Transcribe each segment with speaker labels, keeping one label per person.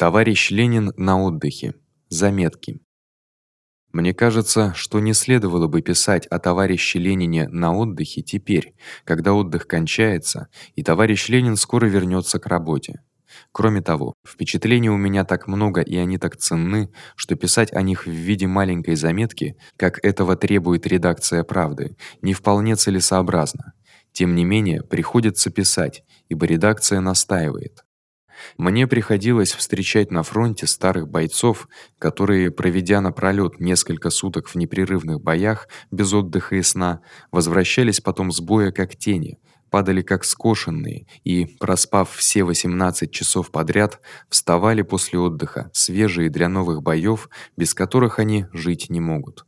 Speaker 1: Товарищ Ленин на отдыхе. Заметки. Мне кажется, что не следовало бы писать о товарище Ленине на отдыхе теперь, когда отдых кончается, и товарищ Ленин скоро вернётся к работе. Кроме того, впечатлений у меня так много и они так ценны, что писать о них в виде маленькой заметки, как этого требует редакция Правды, не вполне целесообразно. Тем не менее, приходится писать, ибо редакция настаивает. Мне приходилось встречать на фронте старых бойцов, которые, проведя напролёт несколько суток в непрерывных боях без отдыха и сна, возвращались потом с боя как тени, падали как скошенные и, проспав все 18 часов подряд, вставали после отдыха, свежие для новых боёв, без которых они жить не могут.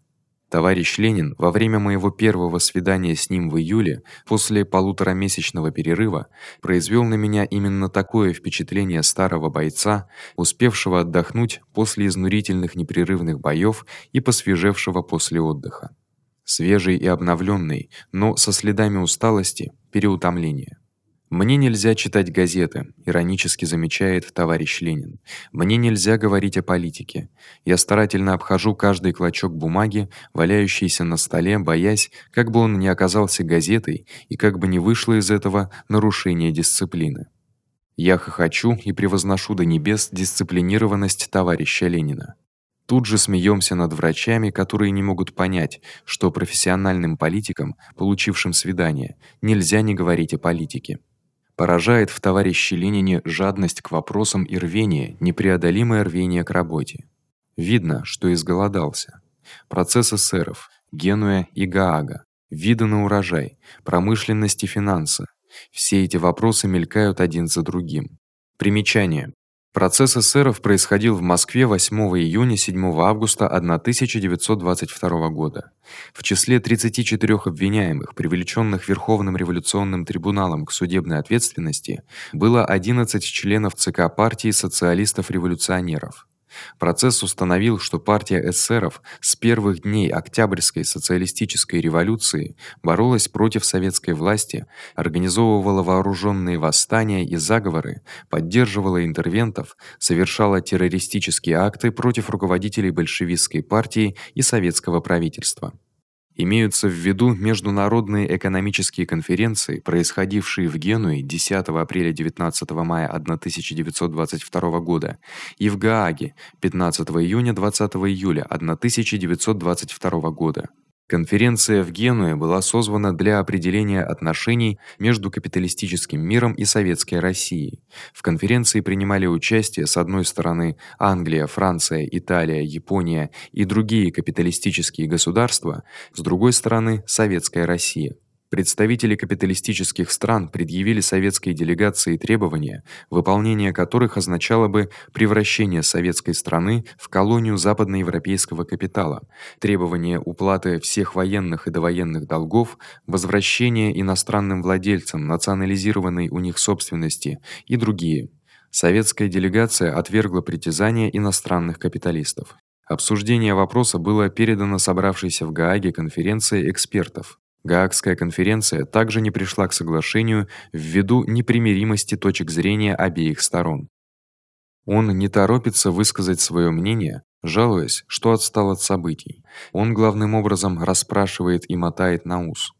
Speaker 1: Товарищ Ленин во время моего первого свидания с ним в июле, после полуторамесячного перерыва, произвёл на меня именно такое впечатление старого бойца, успевшего отдохнуть после изнурительных непрерывных боёв и посвежевшего после отдыха. Свежий и обновлённый, но со следами усталости, переутомления. Мне нельзя читать газеты, иронически замечает товарищ Ленин. Мне нельзя говорить о политике. Я старательно обхожу каждый клочок бумаги, валяющийся на столе, боясь, как бы он не оказался газетой и как бы не вышло из этого нарушение дисциплины. Я хохочу и превозношу до небес дисциплинированность товарища Ленина. Тут же смеёмся над врачами, которые не могут понять, что профессиональным политикам, получившим свидание, нельзя не говорить о политике. Поражает в товарище Ленине жадность к вопросам и рвение, непреодолимое рвение к работе. Видно, что изголодался. Процесс эсеров, Генуя и Гаага, виды на урожай, промышленность и финансы. Все эти вопросы мелькают один за другим. Примечание: Процесс эсеров происходил в Москве 8 июня 7 августа 1922 года. В числе 34 обвиняемых, привлечённых Верховным революционным трибуналом к судебной ответственности, было 11 членов ЦК партии социалистов-революционеров. Процесс установил, что партия эсеров с первых дней Октябрьской социалистической революции боролась против советской власти, организовывала вооружённые восстания и заговоры, поддерживала интервентов, совершала террористические акты против руководителей большевистской партии и советского правительства. Имеются в виду международные экономические конференции, происходившие в Генуе 10 апреля 19 мая 1922 года и в Гааге 15 июня 20 июля 1922 года. Конференция в Генуе была созвана для определения отношений между капиталистическим миром и советской Россией. В конференции принимали участие с одной стороны Англия, Франция, Италия, Япония и другие капиталистические государства, с другой стороны советская Россия. Представители капиталистических стран предъявили советской делегации требования, выполнение которых означало бы превращение советской страны в колонию западноевропейского капитала, требование уплаты всех военных и довоенных долгов, возвращение иностранным владельцам национализированной у них собственности и другие. Советская делегация отвергла притязания иностранных капиталистов. Обсуждение вопроса было передано собравшейся в Гааге конференции экспертов. Гаагская конференция также не пришла к соглашению ввиду непримиримости точек зрения обеих сторон. Он не торопится высказать своё мнение, жалуясь, что отстал от событий. Он главным образом расспрашивает и мотает на ус.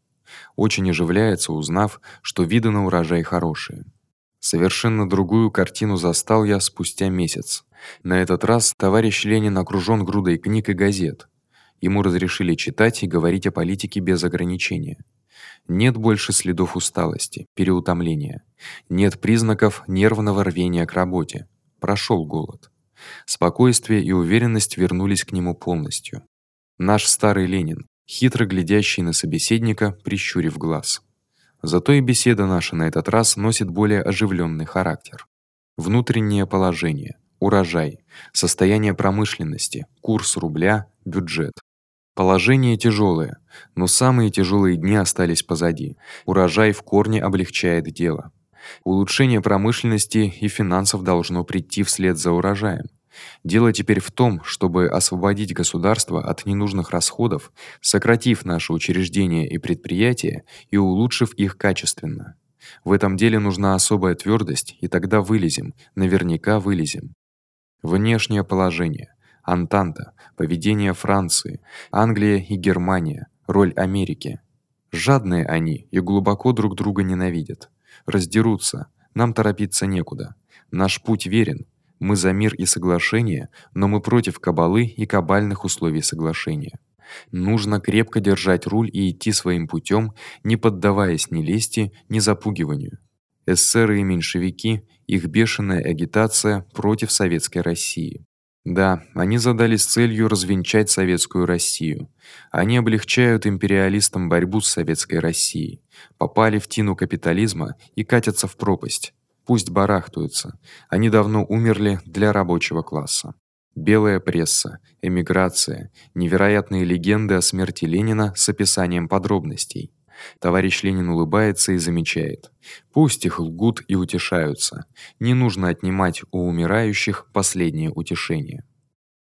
Speaker 1: Очень оживляется, узнав, что виды на урожай хорошие. Совершенно другую картину застал я спустя месяц. На этот раз товарищ Ленин окружён грудой книг и газет. Ему разрешили читать и говорить о политике без ограничения. Нет больше следов усталости, переутомления. Нет признаков нервного рвения к работе. Прошёл голод. Спокойствие и уверенность вернулись к нему полностью. Наш старый Ленин, хитро глядящий на собеседника, прищурив глаз. Зато и беседа наша на этот раз носит более оживлённый характер. Внутреннее положение, урожай, состояние промышленности, курс рубля, бюджет. Положение тяжелое, но самые тяжелые дни остались позади. Урожай в корне облегчает дело. Улучшение промышленности и финансов должно прийти вслед за урожаем. Дело теперь в том, чтобы освободить государство от ненужных расходов, сократив наши учреждения и предприятия и улучшив их качественно. В этом деле нужна особая твёрдость, и тогда вылезем, наверняка вылезем. Внешнее положение, Антанта, поведение Франции, Англия и Германия, роль Америки. Жадные они и глубоко друг друга ненавидят. Раздерутся. Нам торопиться некуда. Наш путь верен. Мы за мир и соглашение, но мы против кабалы и кабальных условий соглашения. Нужно крепко держать руль и идти своим путём, не поддаваясь ни лести, ни запугиванию. Эсеры и меньшевики, их бешеная агитация против советской России. Да, они задались целью развенчать советскую Россию. Они облегчают империалистам борьбу с советской Россией. Попали в тину капитализма и катятся в пропасть. Пусть барахтаются. Они давно умерли для рабочего класса. Белая пресса, эмиграция, невероятные легенды о смерти Ленина с описанием подробностей. Товарищ Ленин улыбается и замечает: пусть их лгут и утешаются. Не нужно отнимать у умирающих последнее утешение.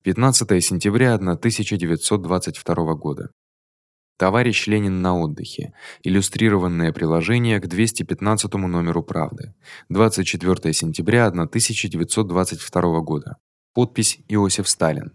Speaker 1: 15 сентября 1922 года. Товарищ Ленин на отдыхе. Иллюстрированное приложение к 215 номеру Правды. 24 сентября 1922 года. Подпись Иосиф Сталин.